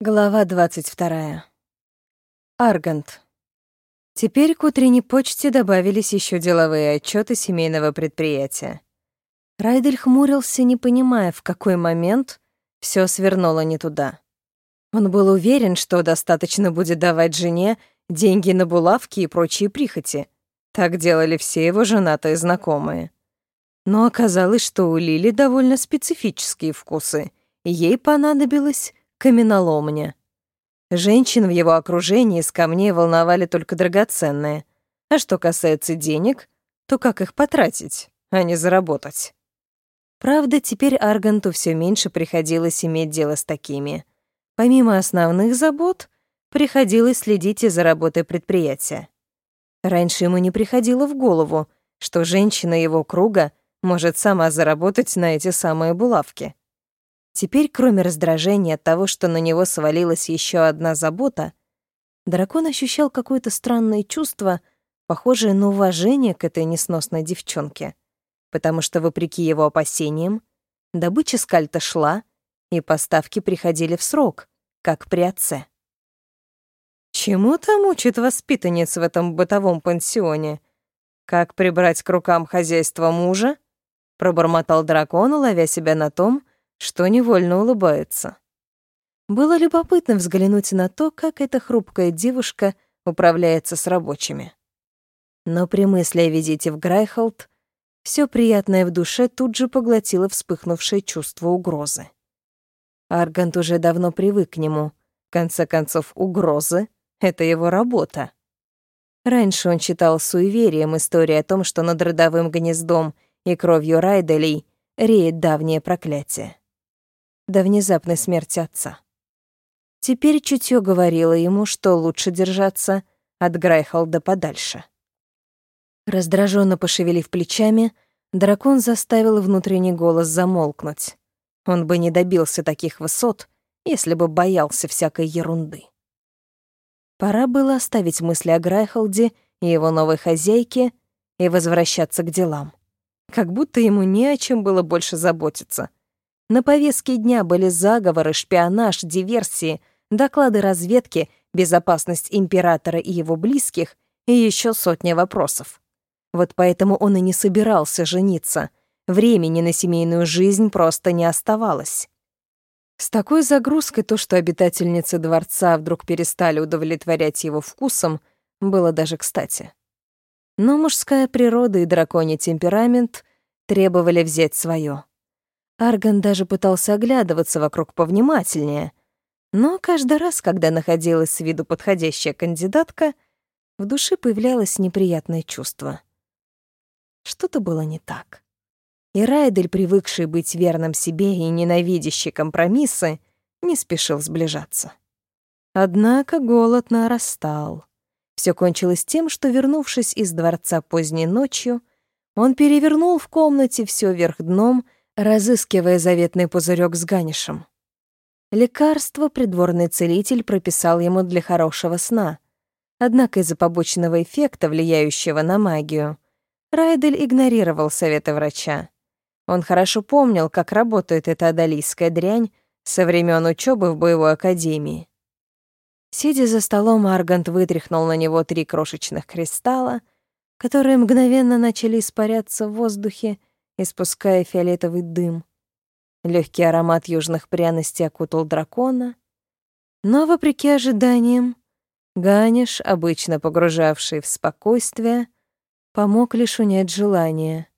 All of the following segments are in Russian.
Глава 22. Аргант. Теперь к утренней почте добавились еще деловые отчеты семейного предприятия. Райдель хмурился, не понимая, в какой момент все свернуло не туда. Он был уверен, что достаточно будет давать жене деньги на булавки и прочие прихоти. Так делали все его женатые знакомые. Но оказалось, что у Лили довольно специфические вкусы, и ей понадобилось каменоломня. Женщин в его окружении с камней волновали только драгоценные. А что касается денег, то как их потратить, а не заработать? Правда, теперь Арганту все меньше приходилось иметь дело с такими. Помимо основных забот, приходилось следить и за работой предприятия. Раньше ему не приходило в голову, что женщина его круга может сама заработать на эти самые булавки. Теперь, кроме раздражения от того, что на него свалилась еще одна забота, дракон ощущал какое-то странное чувство, похожее на уважение к этой несносной девчонке, потому что, вопреки его опасениям, добыча скальта шла, и поставки приходили в срок, как при отце. Чему там учит воспитанниц в этом бытовом пансионе? Как прибрать к рукам хозяйство мужа? Пробормотал дракон, ловя себя на том, что невольно улыбается. Было любопытно взглянуть на то, как эта хрупкая девушка управляется с рабочими. Но при мысли о визите в Грайхолд все приятное в душе тут же поглотило вспыхнувшее чувство угрозы. Аргант уже давно привык к нему. В конце концов, угрозы — это его работа. Раньше он читал суеверием истории о том, что над родовым гнездом и кровью Райделей реет давнее проклятие до внезапной смерти отца. Теперь чутье говорило ему, что лучше держаться от Грайхолда подальше. Раздраженно пошевелив плечами, дракон заставил внутренний голос замолкнуть. Он бы не добился таких высот, если бы боялся всякой ерунды. Пора было оставить мысли о Грайхолде и его новой хозяйке и возвращаться к делам. Как будто ему не о чем было больше заботиться — на повестке дня были заговоры, шпионаж, диверсии, доклады разведки, безопасность императора и его близких и еще сотня вопросов. Вот поэтому он и не собирался жениться. Времени на семейную жизнь просто не оставалось. С такой загрузкой то, что обитательницы дворца вдруг перестали удовлетворять его вкусом, было даже кстати. Но мужская природа и драконий темперамент требовали взять свое. Арган даже пытался оглядываться вокруг повнимательнее, но каждый раз, когда находилась с виду подходящая кандидатка, в душе появлялось неприятное чувство. Что-то было не так. И Райдель, привыкший быть верным себе и ненавидящий компромиссы, не спешил сближаться. Однако голод нарастал. Все кончилось тем, что, вернувшись из дворца поздней ночью, он перевернул в комнате все вверх дном — разыскивая заветный пузырек с ганишем. Лекарство придворный целитель прописал ему для хорошего сна. Однако из-за побочного эффекта, влияющего на магию, Райдель игнорировал советы врача. Он хорошо помнил, как работает эта адалийская дрянь со времен учебы в боевой академии. Сидя за столом, Аргант вытряхнул на него три крошечных кристалла, которые мгновенно начали испаряться в воздухе испуская фиолетовый дым. Легкий аромат южных пряностей окутал дракона. Но, вопреки ожиданиям, Ганиш, обычно погружавший в спокойствие, помог лишь унять желание.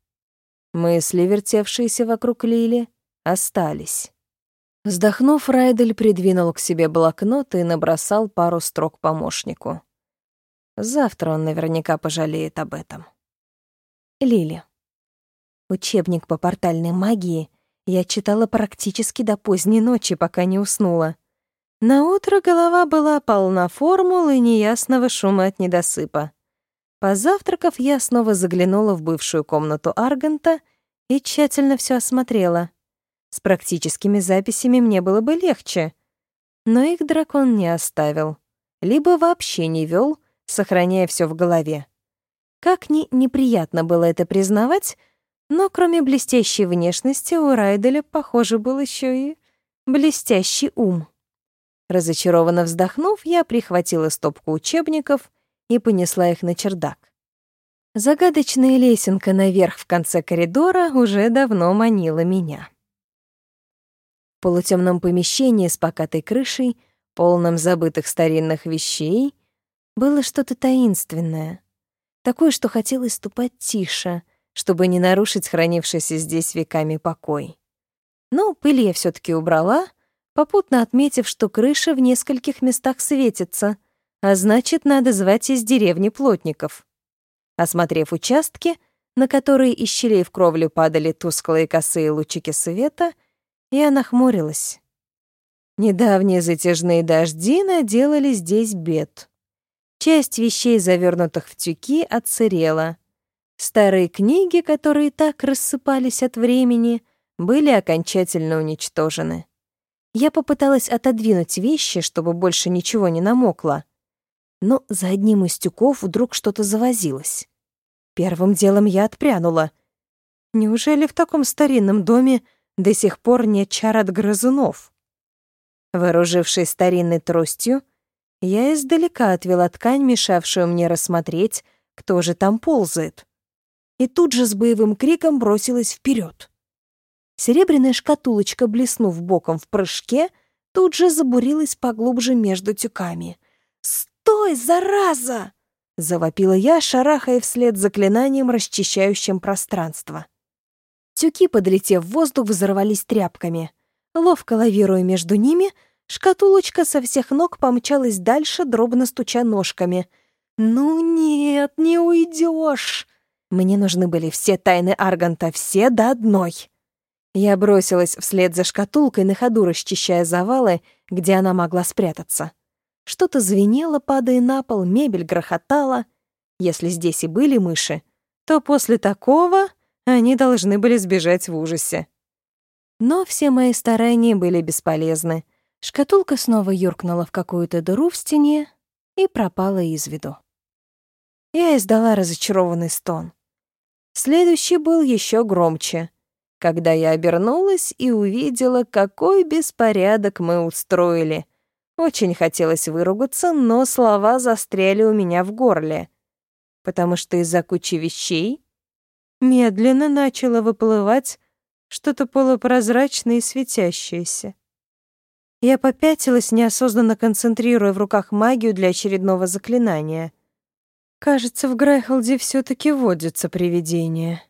Мысли, вертевшиеся вокруг Лили, остались. Вздохнув, Райдель придвинул к себе блокнот и набросал пару строк помощнику. Завтра он наверняка пожалеет об этом. Лили. Учебник по портальной магии я читала практически до поздней ночи, пока не уснула. На утро голова была полна формул и неясного шума от недосыпа. Позавтракав, я снова заглянула в бывшую комнату Арганта и тщательно все осмотрела. С практическими записями мне было бы легче, но их дракон не оставил. Либо вообще не вел, сохраняя все в голове. Как ни неприятно было это признавать, но кроме блестящей внешности у Райделя, похоже, был еще и блестящий ум. Разочарованно вздохнув, я прихватила стопку учебников и понесла их на чердак. Загадочная лесенка наверх в конце коридора уже давно манила меня. В полутемном помещении с покатой крышей, полном забытых старинных вещей, было что-то таинственное. Такое, что хотелось ступать тише, чтобы не нарушить хранившийся здесь веками покой. Но пыль я все таки убрала, попутно отметив, что крыша в нескольких местах светится, а значит, надо звать из деревни плотников. Осмотрев участки, на которые из щелей в кровлю падали тусклые косые лучики света, я нахмурилась. Недавние затяжные дожди наделали здесь бед. Часть вещей, завернутых в тюки, отсырела. Старые книги, которые так рассыпались от времени, были окончательно уничтожены. Я попыталась отодвинуть вещи, чтобы больше ничего не намокло. Но за одним из тюков вдруг что-то завозилось. Первым делом я отпрянула. Неужели в таком старинном доме до сих пор нет чар от грызунов? Вооружившись старинной тростью, я издалека отвела ткань, мешавшую мне рассмотреть, кто же там ползает. И тут же с боевым криком бросилась вперед. Серебряная шкатулочка, блеснув боком в прыжке, тут же забурилась поглубже между тюками. «Стой, зараза!» Завопила я, шарахая вслед заклинанием, расчищающим пространство. Тюки, подлетев в воздух, взорвались тряпками. Ловко лавируя между ними, шкатулочка со всех ног помчалась дальше, дробно стуча ножками. «Ну нет, не уйдешь!» Мне нужны были все тайны Арганта, все до одной. Я бросилась вслед за шкатулкой, на ходу расчищая завалы, где она могла спрятаться. Что-то звенело, падая на пол, мебель грохотала. Если здесь и были мыши, то после такого они должны были сбежать в ужасе. Но все мои старания были бесполезны. Шкатулка снова юркнула в какую-то дыру в стене и пропала из виду. Я издала разочарованный стон. Следующий был еще громче, когда я обернулась и увидела, какой беспорядок мы устроили. Очень хотелось выругаться, но слова застряли у меня в горле, потому что из-за кучи вещей медленно начало выплывать что-то полупрозрачное и светящееся. Я попятилась, неосознанно концентрируя в руках магию для очередного заклинания. Кажется, в Грайхолде все таки водятся привидения.